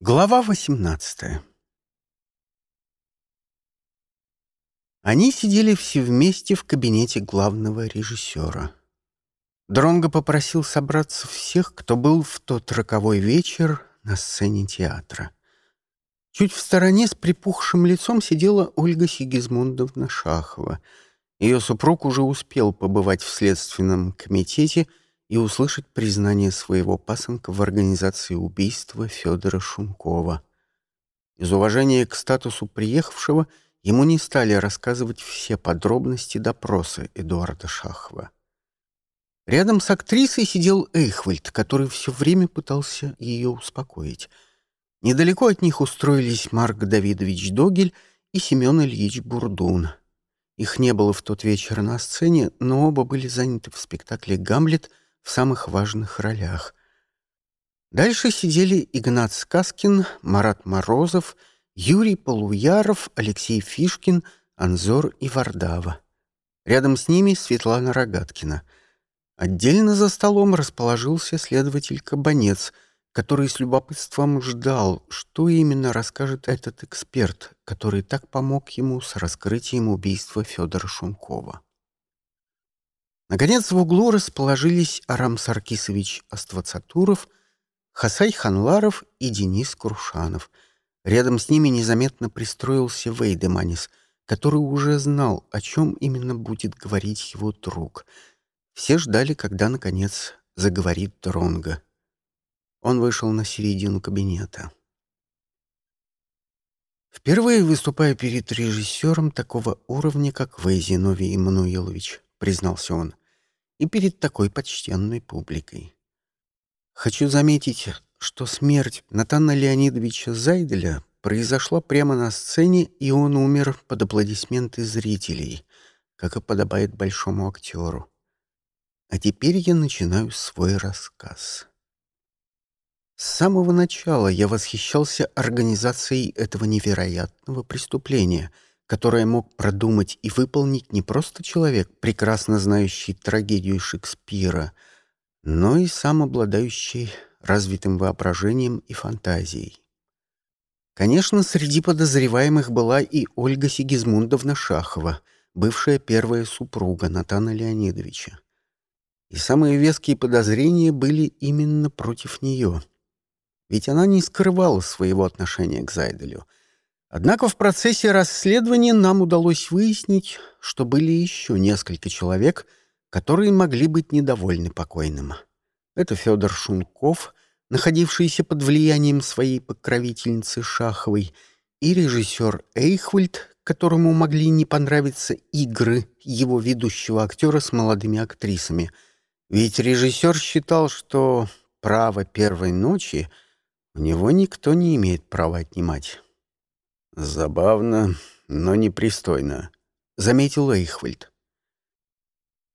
Глава 18 Они сидели все вместе в кабинете главного режиссера. Дронго попросил собраться всех, кто был в тот роковой вечер на сцене театра. Чуть в стороне с припухшим лицом сидела Ольга Сигизмундовна Шахова. Ее супруг уже успел побывать в следственном комитете — и услышать признание своего пасынка в организации убийства Федора Шумкова. Из уважения к статусу приехавшего ему не стали рассказывать все подробности допроса Эдуарда Шахова. Рядом с актрисой сидел Эйхвальд, который все время пытался ее успокоить. Недалеко от них устроились Марк Давидович Догель и Семен Ильич Бурдун. Их не было в тот вечер на сцене, но оба были заняты в спектакле «Гамлет», в самых важных ролях. Дальше сидели Игнат Сказкин, Марат Морозов, Юрий Полуяров, Алексей Фишкин, Анзор и Вардава. Рядом с ними Светлана Рогаткина. Отдельно за столом расположился следователь Кабанец, который с любопытством ждал, что именно расскажет этот эксперт, который так помог ему с раскрытием убийства Федора Шумкова. Наконец в углу расположились Арам Саркисович Аствацатуров, Хасай Ханларов и Денис Крушанов. Рядом с ними незаметно пристроился Вейдеманис, который уже знал, о чем именно будет говорить его друг. Все ждали, когда, наконец, заговорит Дронга. Он вышел на середину кабинета. «Впервые выступаю перед режиссером такого уровня, как вы, Зиновий Иммануилович», — признался он и перед такой почтенной публикой. Хочу заметить, что смерть Натана Леонидовича Зайделя произошла прямо на сцене, и он умер под аплодисменты зрителей, как и подобает большому актеру. А теперь я начинаю свой рассказ. С самого начала я восхищался организацией этого невероятного преступления — которое мог продумать и выполнить не просто человек, прекрасно знающий трагедию Шекспира, но и сам обладающий развитым воображением и фантазией. Конечно, среди подозреваемых была и Ольга Сигизмундовна Шахова, бывшая первая супруга Натана Леонидовича. И самые веские подозрения были именно против нее. Ведь она не скрывала своего отношения к Зайделю — Однако в процессе расследования нам удалось выяснить, что были еще несколько человек, которые могли быть недовольны покойным. Это Федор Шунков, находившийся под влиянием своей покровительницы Шаховой, и режиссер Эйхвальд, которому могли не понравиться игры его ведущего актера с молодыми актрисами. Ведь режиссер считал, что право первой ночи у него никто не имеет права отнимать. «Забавно, но непристойно», — заметил Эйхвальд.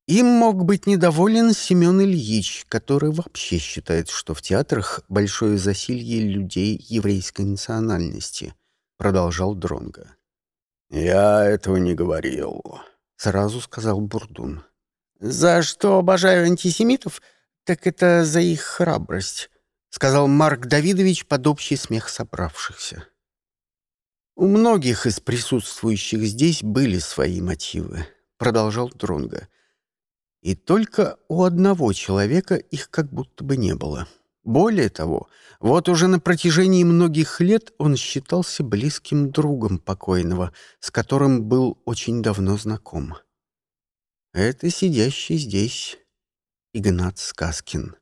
Им мог быть недоволен Семен Ильич, который вообще считает, что в театрах большое засилье людей еврейской национальности, продолжал Дронга. Я этого не говорил, сразу сказал Бурдун. За что обожаю антисемитов, так это за их храбрость, сказал Марк Давидович под общий смех собравшихся. У многих из присутствующих здесь были свои мотивы, продолжал Дронга. И только у одного человека их как будто бы не было. Более того, вот уже на протяжении многих лет он считался близким другом покойного, с которым был очень давно знаком. Это сидящий здесь Игнат Сказкин.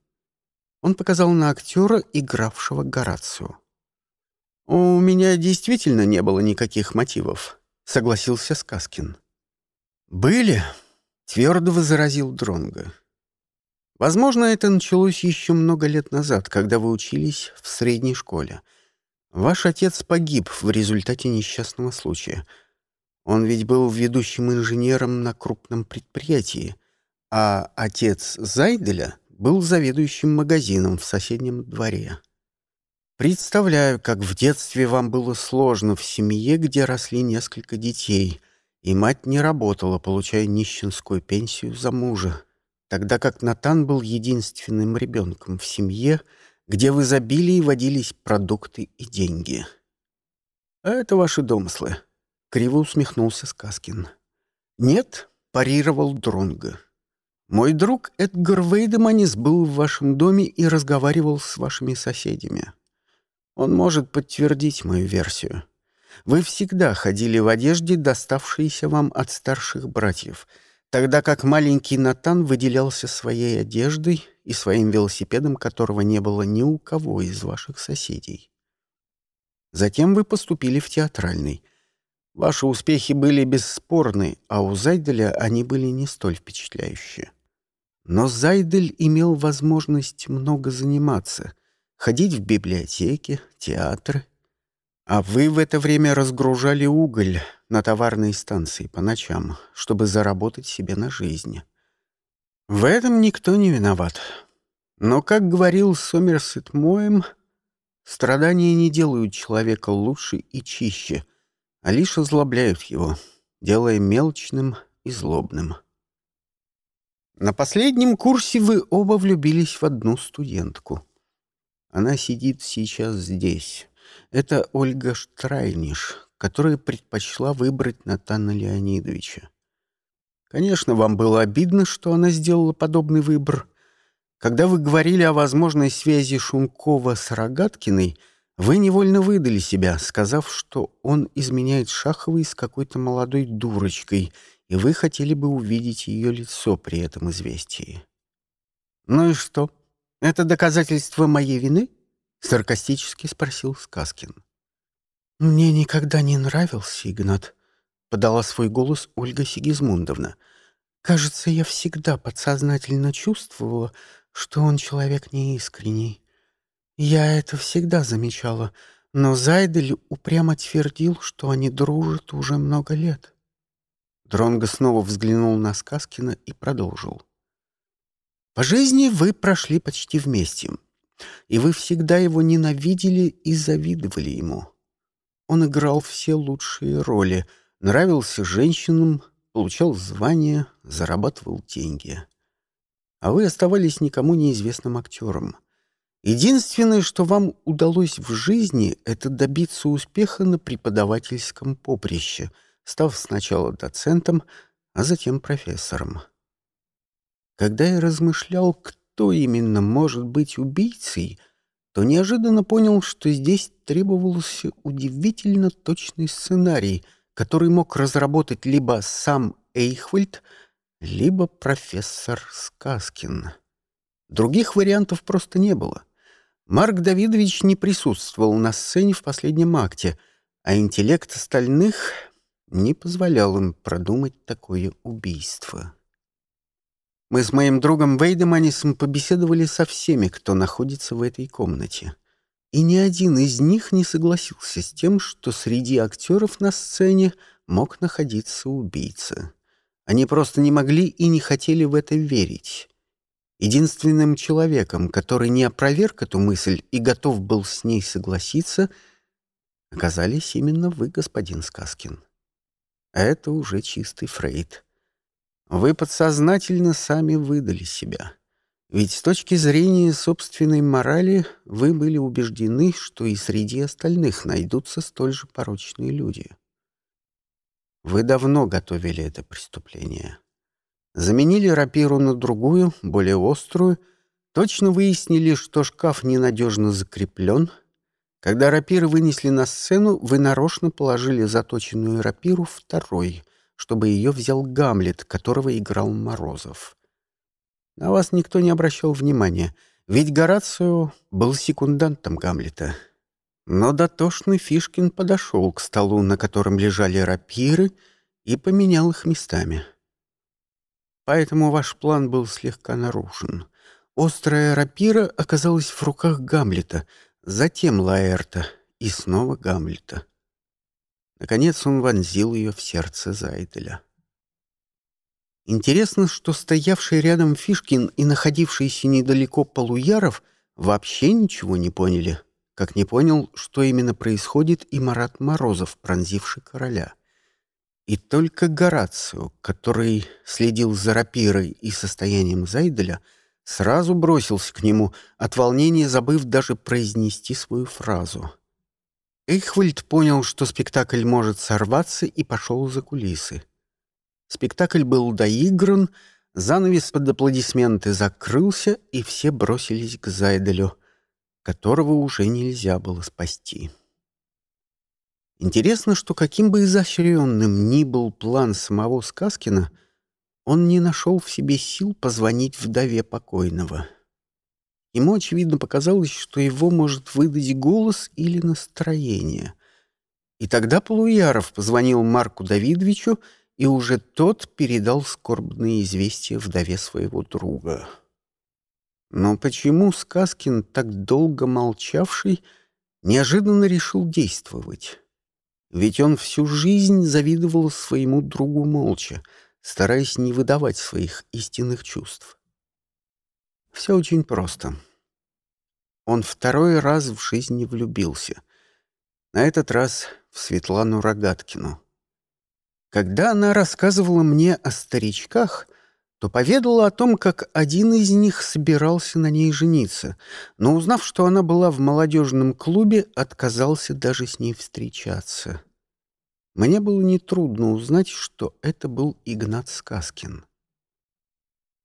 Он показал на актера, игравшего Горацио. «У меня действительно не было никаких мотивов», — согласился Сказкин. «Были», — твердо возразил Дронго. «Возможно, это началось еще много лет назад, когда вы учились в средней школе. Ваш отец погиб в результате несчастного случая. Он ведь был ведущим инженером на крупном предприятии, а отец Зайделя был заведующим магазином в соседнем дворе». Представляю, как в детстве вам было сложно в семье, где росли несколько детей, и мать не работала, получая нищенскую пенсию за мужа, тогда как Натан был единственным ребенком в семье, где в изобилии водились продукты и деньги. А это ваши домыслы. Криво усмехнулся Сказкин. Нет, парировал Дронго. Мой друг Эдгар Вейдеманис был в вашем доме и разговаривал с вашими соседями. Он может подтвердить мою версию. Вы всегда ходили в одежде, доставшейся вам от старших братьев, тогда как маленький Натан выделялся своей одеждой и своим велосипедом, которого не было ни у кого из ваших соседей. Затем вы поступили в театральный. Ваши успехи были бесспорны, а у Зайделя они были не столь впечатляющие. Но Зайдель имел возможность много заниматься, ходить в библиотеки, театры. А вы в это время разгружали уголь на товарной станции по ночам, чтобы заработать себе на жизнь. В этом никто не виноват. Но, как говорил Сомерсет Моем, страдания не делают человека лучше и чище, а лишь озлобляют его, делая мелочным и злобным. На последнем курсе вы оба влюбились в одну студентку. Она сидит сейчас здесь. Это Ольга Штрайниш, которая предпочла выбрать Натана Леонидовича. Конечно, вам было обидно, что она сделала подобный выбор. Когда вы говорили о возможной связи Шункова с Рогаткиной, вы невольно выдали себя, сказав, что он изменяет Шаховой с какой-то молодой дурочкой — и вы хотели бы увидеть ее лицо при этом известии. «Ну и что? Это доказательство моей вины?» — саркастически спросил Сказкин. «Мне никогда не нравился Игнат», — подала свой голос Ольга Сигизмундовна. «Кажется, я всегда подсознательно чувствовала, что он человек неискренний. Я это всегда замечала, но Зайдель упрямо твердил, что они дружат уже много лет». Дронго снова взглянул на Сказкина и продолжил. «По жизни вы прошли почти вместе, и вы всегда его ненавидели и завидовали ему. Он играл все лучшие роли, нравился женщинам, получал звания, зарабатывал деньги. А вы оставались никому неизвестным актером. Единственное, что вам удалось в жизни, это добиться успеха на преподавательском поприще — став сначала доцентом, а затем профессором. Когда я размышлял, кто именно может быть убийцей, то неожиданно понял, что здесь требовался удивительно точный сценарий, который мог разработать либо сам Эйхвальд, либо профессор Сказкин. Других вариантов просто не было. Марк Давидович не присутствовал на сцене в последнем акте, а интеллект остальных не позволял им продумать такое убийство. Мы с моим другом Вейдеманисом побеседовали со всеми, кто находится в этой комнате. И ни один из них не согласился с тем, что среди актеров на сцене мог находиться убийца. Они просто не могли и не хотели в это верить. Единственным человеком, который не опроверг эту мысль и готов был с ней согласиться, оказались именно вы, господин Сказкин. Это уже чистый Фрейд. Вы подсознательно сами выдали себя. Ведь с точки зрения собственной морали вы были убеждены, что и среди остальных найдутся столь же порочные люди. Вы давно готовили это преступление. Заменили рапиру на другую, более острую, точно выяснили, что шкаф ненадежно закреплен, когда рапиры вынесли на сцену, вы нарочно положили заточенную рапиру второй, чтобы ее взял Гамлет, которого играл Морозов. На вас никто не обращал внимания, ведь Горацио был секундантом Гамлета. Но дотошный Фишкин подошел к столу, на котором лежали рапиры, и поменял их местами. Поэтому ваш план был слегка нарушен. Острая рапира оказалась в руках Гамлета — затем Лаэрта и снова Гамлета. Наконец он вонзил ее в сердце Зайделя. Интересно, что стоявший рядом Фишкин и находившийся недалеко Полуяров вообще ничего не поняли, как не понял, что именно происходит и Марат Морозов, пронзивший короля. И только Горацио, который следил за рапирой и состоянием Зайделя, сразу бросился к нему, от волнения забыв даже произнести свою фразу. Эйхвальд понял, что спектакль может сорваться, и пошел за кулисы. Спектакль был доигран, занавес под аплодисменты закрылся, и все бросились к Зайделю, которого уже нельзя было спасти. Интересно, что каким бы изощренным ни был план самого Сказкина, он не нашел в себе сил позвонить вдове покойного. Ему, очевидно, показалось, что его может выдать голос или настроение. И тогда Полуяров позвонил Марку Давидовичу, и уже тот передал скорбные известия вдове своего друга. Но почему Сказкин, так долго молчавший, неожиданно решил действовать? Ведь он всю жизнь завидовал своему другу молча, стараясь не выдавать своих истинных чувств. Все очень просто. Он второй раз в жизни влюбился. На этот раз в Светлану Рогаткину. Когда она рассказывала мне о старичках, то поведала о том, как один из них собирался на ней жениться, но, узнав, что она была в молодежном клубе, отказался даже с ней встречаться. Мне было нетрудно узнать, что это был Игнат Сказкин.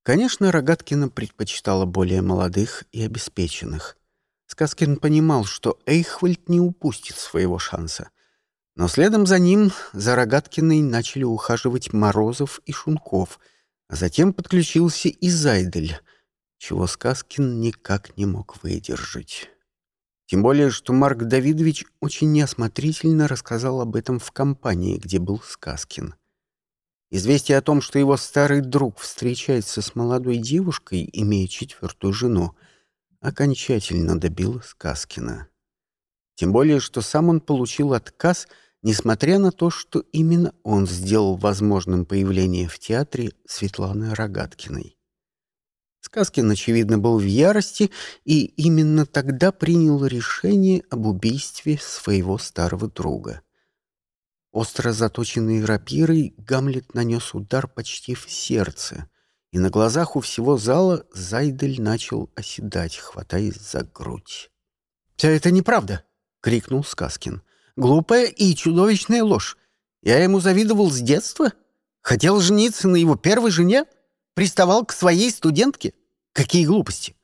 Конечно, Рогаткина предпочитала более молодых и обеспеченных. Сказкин понимал, что Эйхвальд не упустит своего шанса. Но следом за ним, за Рогаткиной, начали ухаживать Морозов и Шунков — а затем подключился и Зайдель, чего Сказкин никак не мог выдержать. Тем более, что Марк Давидович очень неосмотрительно рассказал об этом в компании, где был Сказкин. Известие о том, что его старый друг встречается с молодой девушкой, имея четвертую жену, окончательно добило Сказкина. Тем более, что сам он получил отказ — несмотря на то, что именно он сделал возможным появление в театре Светланы Рогаткиной. Сказкин, очевидно, был в ярости и именно тогда принял решение об убийстве своего старого друга. Остро заточенной рапирой Гамлет нанес удар почти в сердце, и на глазах у всего зала Зайдель начал оседать, хватаясь за грудь. «Вся это неправда!» — крикнул Сказкин. Глупая и чудовищная ложь. Я ему завидовал с детства. Хотел жениться на его первой жене. Приставал к своей студентке. Какие глупости.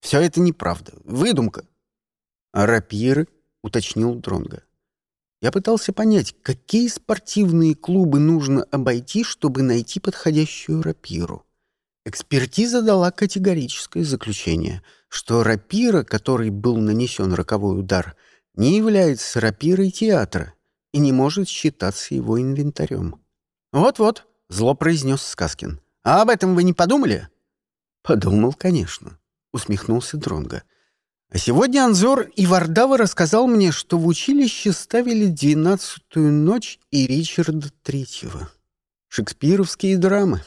Все это неправда. Выдумка. А рапиры, уточнил Дронга. Я пытался понять, какие спортивные клубы нужно обойти, чтобы найти подходящую рапиру. Экспертиза дала категорическое заключение, что рапира, которой был нанесен роковой удар — не является рапирой театра и не может считаться его инвентарем. «Вот-вот», — зло произнес Сказкин. «А об этом вы не подумали?» «Подумал, конечно», — усмехнулся Дронга. «А сегодня Анзор и Вардава рассказал мне, что в училище ставили «Двенадцатую ночь» и Ричарда Третьего. Шекспировские драмы.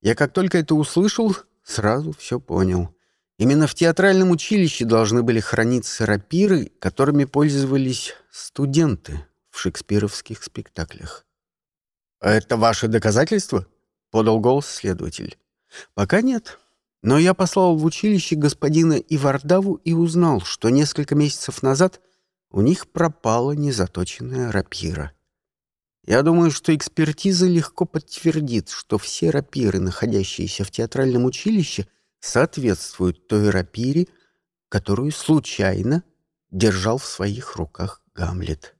Я как только это услышал, сразу все понял. Именно в театральном училище должны были храниться рапиры, которыми пользовались студенты в шекспировских спектаклях. «А это ваше доказательство?» — подал голос следователь. «Пока нет. Но я послал в училище господина Ивардаву и узнал, что несколько месяцев назад у них пропала незаточенная рапира. Я думаю, что экспертиза легко подтвердит, что все рапиры, находящиеся в театральном училище — соответствуют той рапире, которую случайно держал в своих руках Гамлет.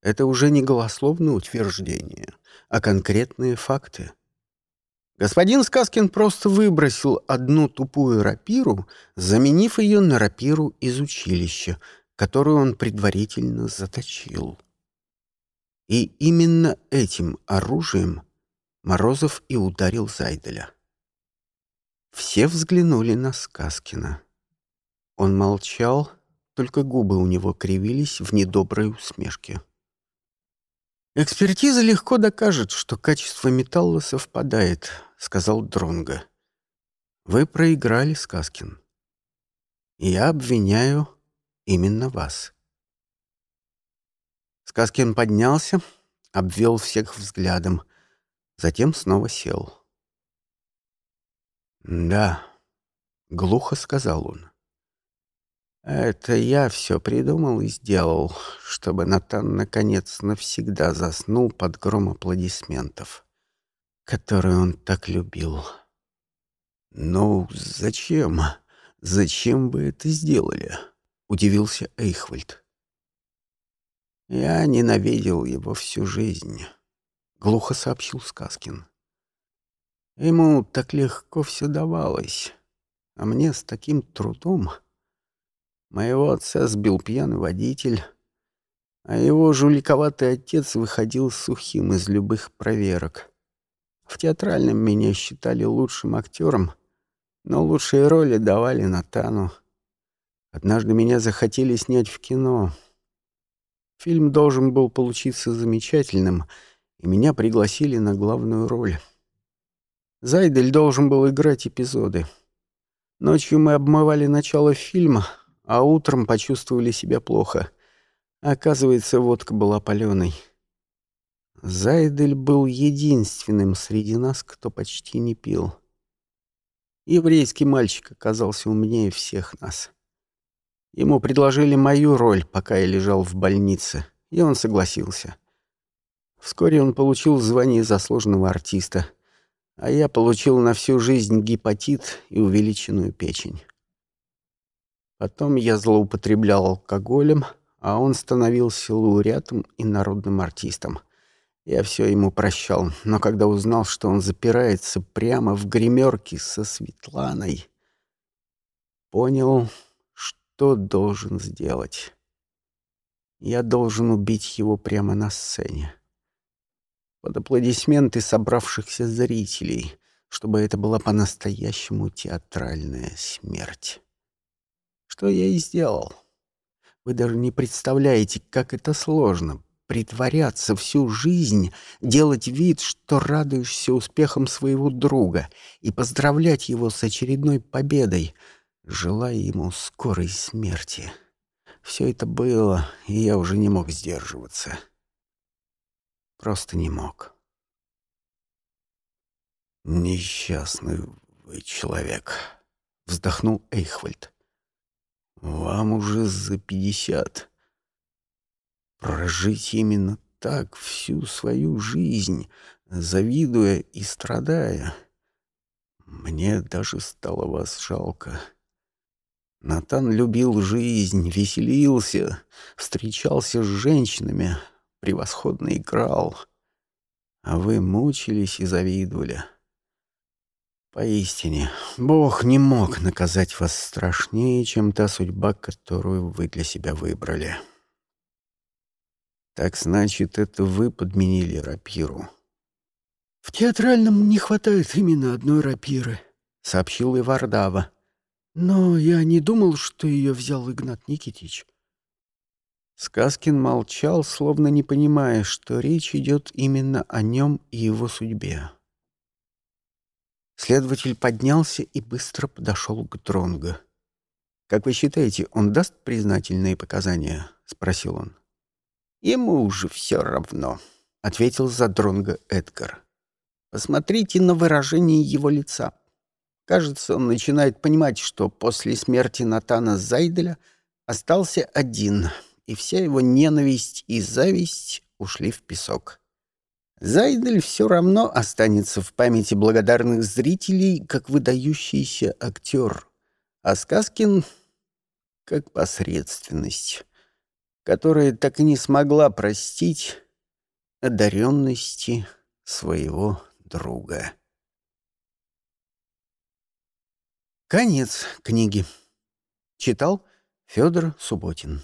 Это уже не голословное утверждение, а конкретные факты. Господин Сказкин просто выбросил одну тупую рапиру, заменив ее на рапиру из училища, которую он предварительно заточил. И именно этим оружием Морозов и ударил Зайделя. Все взглянули на Сказкина. Он молчал, только губы у него кривились в недоброй усмешке. «Экспертиза легко докажет, что качество металла совпадает», — сказал Дронга. «Вы проиграли, Сказкин. Я обвиняю именно вас». Сказкин поднялся, обвел всех взглядом, затем снова сел. «Да, — глухо сказал он. «Это я все придумал и сделал, чтобы Натан наконец навсегда заснул под гром аплодисментов, которые он так любил». «Ну, зачем? Зачем вы это сделали?» — удивился Эйхвальд. «Я ненавидел его всю жизнь», — глухо сообщил Сказкин. «Ему так легко все давалось, а мне с таким трудом...» Моего отца сбил пьяный водитель, а его жуликоватый отец выходил сухим из любых проверок. В театральном меня считали лучшим актером, но лучшие роли давали Натану. Однажды меня захотели снять в кино. Фильм должен был получиться замечательным, и меня пригласили на главную роль. Зайдель должен был играть эпизоды. Ночью мы обмывали начало фильма — а утром почувствовали себя плохо. Оказывается, водка была паленой. Зайдель был единственным среди нас, кто почти не пил. Еврейский мальчик оказался умнее всех нас. Ему предложили мою роль, пока я лежал в больнице, и он согласился. Вскоре он получил звание заслуженного артиста, а я получил на всю жизнь гепатит и увеличенную печень. Потом я злоупотреблял алкоголем, а он становился лауреатом и народным артистом. Я все ему прощал, но когда узнал, что он запирается прямо в гримерке со Светланой, понял, что должен сделать. Я должен убить его прямо на сцене. Под аплодисменты собравшихся зрителей, чтобы это была по-настоящему театральная смерть что я и сделал. Вы даже не представляете, как это сложно — притворяться всю жизнь, делать вид, что радуешься успехам своего друга и поздравлять его с очередной победой, желая ему скорой смерти. Все это было, и я уже не мог сдерживаться. Просто не мог. «Несчастный вы человек», — вздохнул Эйхвальд. Вам уже за пятьдесят. Прожить именно так всю свою жизнь, завидуя и страдая. Мне даже стало вас жалко. Натан любил жизнь, веселился, встречался с женщинами, превосходно играл. А вы мучились и завидовали. Поистине, Бог не мог наказать вас страшнее, чем та судьба, которую вы для себя выбрали. Так значит, это вы подменили рапиру. В театральном не хватает именно одной рапиры, сообщил Ивардава. Но я не думал, что ее взял Игнат Никитич. Сказкин молчал, словно не понимая, что речь идет именно о нем и его судьбе. Следователь поднялся и быстро подошел к Дронго. «Как вы считаете, он даст признательные показания?» — спросил он. «Ему уже все равно», — ответил за Дронго Эдгар. «Посмотрите на выражение его лица. Кажется, он начинает понимать, что после смерти Натана Зайделя остался один, и вся его ненависть и зависть ушли в песок. Зайдель все равно останется в памяти благодарных зрителей как выдающийся актер, а Сказкин — как посредственность, которая так и не смогла простить одаренности своего друга. Конец книги. Читал Федор Субботин.